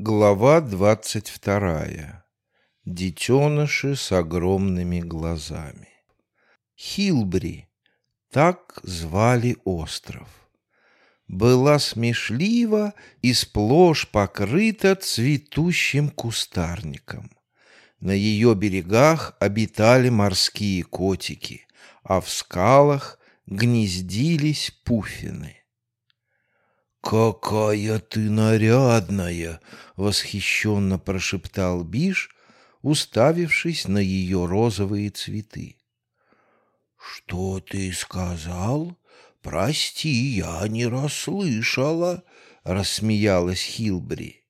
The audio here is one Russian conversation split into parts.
Глава двадцать вторая. Детеныши с огромными глазами. Хилбри. Так звали остров. Была смешлива и сплошь покрыта цветущим кустарником. На ее берегах обитали морские котики, а в скалах гнездились пуффины. «Какая ты нарядная!» — восхищенно прошептал Биш, уставившись на ее розовые цветы. «Что ты сказал? Прости, я не расслышала», — рассмеялась Хилбри.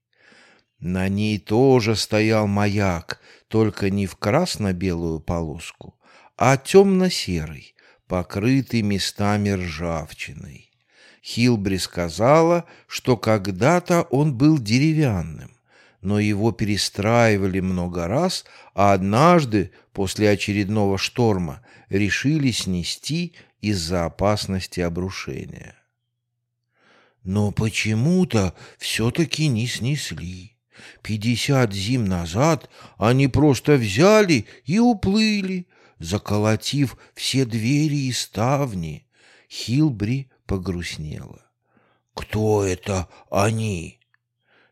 На ней тоже стоял маяк, только не в красно-белую полоску, а темно-серый, покрытый местами ржавчиной. Хилбри сказала, что когда-то он был деревянным, но его перестраивали много раз, а однажды, после очередного шторма, решили снести из-за опасности обрушения. Но почему-то все-таки не снесли. Пятьдесят зим назад они просто взяли и уплыли, заколотив все двери и ставни. Хилбри погрустнела. «Кто это они?»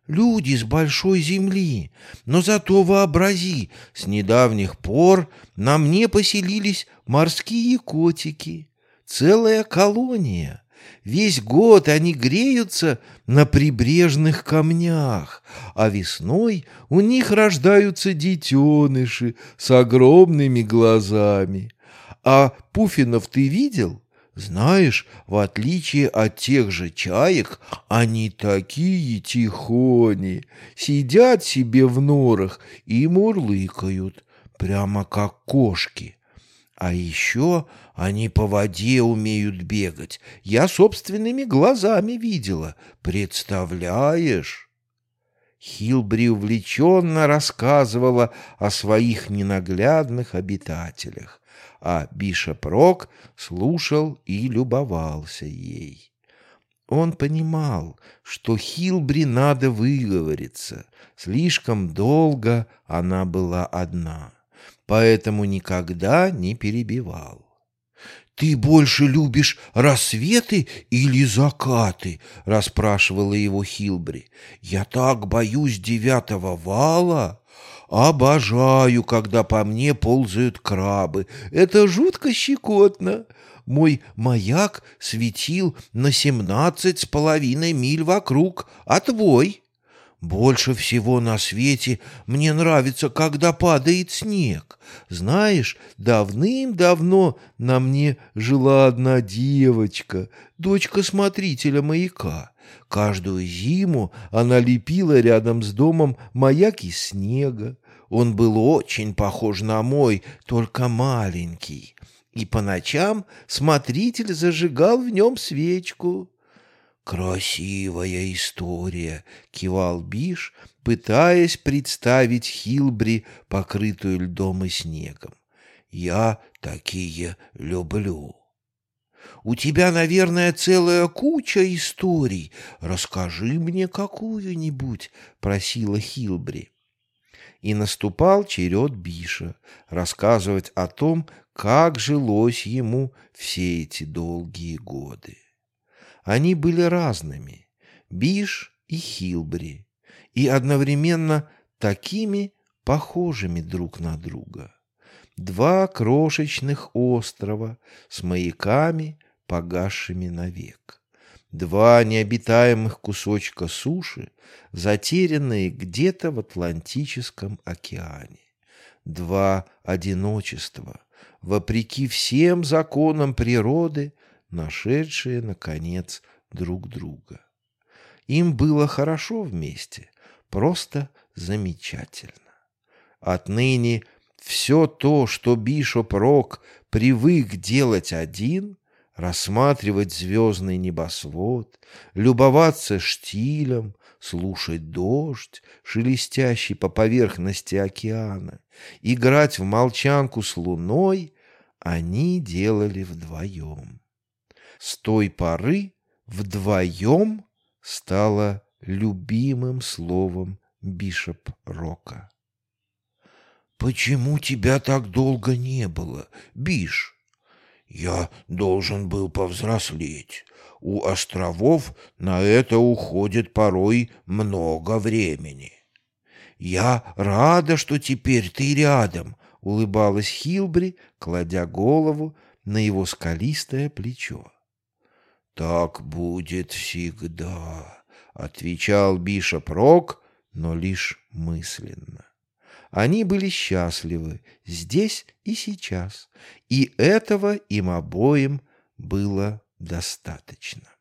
«Люди с большой земли, но зато вообрази, с недавних пор на мне поселились морские котики, целая колония». Весь год они греются на прибрежных камнях, а весной у них рождаются детеныши с огромными глазами. А пуфинов ты видел? Знаешь, в отличие от тех же чаек, они такие тихони, сидят себе в норах и мурлыкают, прямо как кошки. А еще они по воде умеют бегать. Я собственными глазами видела. Представляешь? Хилбри увлеченно рассказывала о своих ненаглядных обитателях а Бишоп слушал и любовался ей. Он понимал, что Хилбри надо выговориться. Слишком долго она была одна, поэтому никогда не перебивал. «Ты больше любишь рассветы или закаты?» — расспрашивала его Хилбри. «Я так боюсь девятого вала!» Обожаю, когда по мне ползают крабы. Это жутко щекотно. Мой маяк светил на семнадцать с половиной миль вокруг, а твой? Больше всего на свете мне нравится, когда падает снег. Знаешь, давным-давно на мне жила одна девочка, дочка смотрителя маяка. Каждую зиму она лепила рядом с домом маяк из снега. Он был очень похож на мой, только маленький. И по ночам смотритель зажигал в нем свечку. «Красивая история», — кивал Биш, пытаясь представить Хилбри, покрытую льдом и снегом. «Я такие люблю». У тебя, наверное, целая куча историй. Расскажи мне какую-нибудь, просила Хилбри. И наступал черед Биша рассказывать о том, как жилось ему все эти долгие годы. Они были разными, Биш и Хилбри, и одновременно такими похожими друг на друга. Два крошечных острова с маяками, погасшими навек. Два необитаемых кусочка суши, затерянные где-то в Атлантическом океане. Два одиночества, вопреки всем законам природы, нашедшие, наконец, друг друга. Им было хорошо вместе, просто замечательно. Отныне все то, что Бишоп Рок привык делать один, рассматривать звездный небосвод, любоваться штилем, слушать дождь, шелестящий по поверхности океана, играть в молчанку с луной, они делали вдвоем. С той поры «вдвоем» стало любимым словом Бишоп Рока. «Почему тебя так долго не было, Биш?» «Я должен был повзрослеть. У островов на это уходит порой много времени». «Я рада, что теперь ты рядом», — улыбалась Хилбри, кладя голову на его скалистое плечо. «Так будет всегда», — отвечал Бишоп Рок, но лишь мысленно. Они были счастливы здесь и сейчас, и этого им обоим было достаточно.